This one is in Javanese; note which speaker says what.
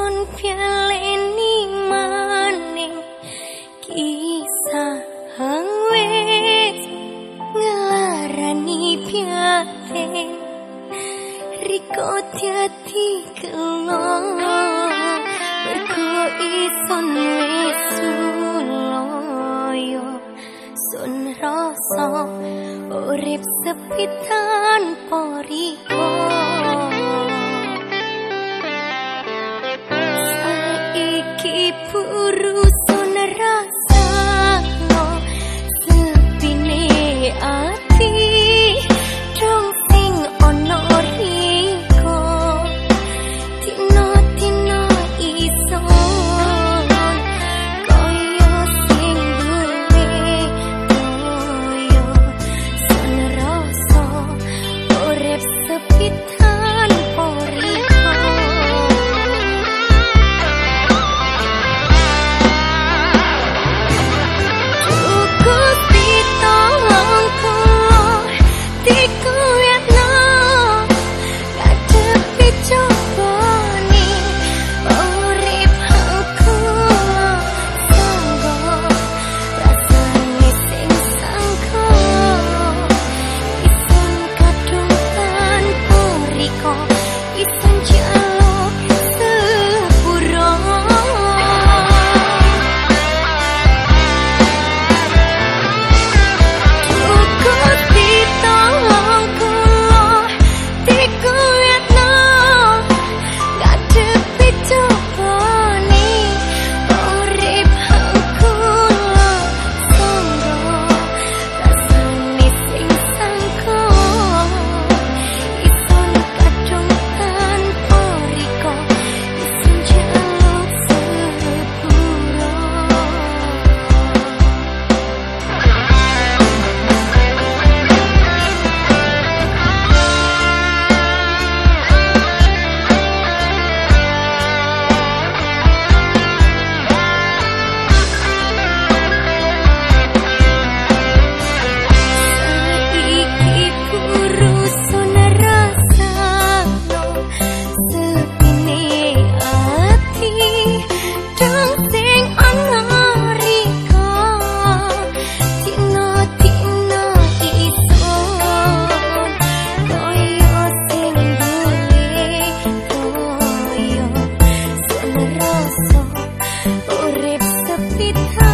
Speaker 1: son pieleni maning kisah angwes ngarani piate. Rikotya tikelo berku ison wesuloyo son rasa urip sepitan poriko puru It comes.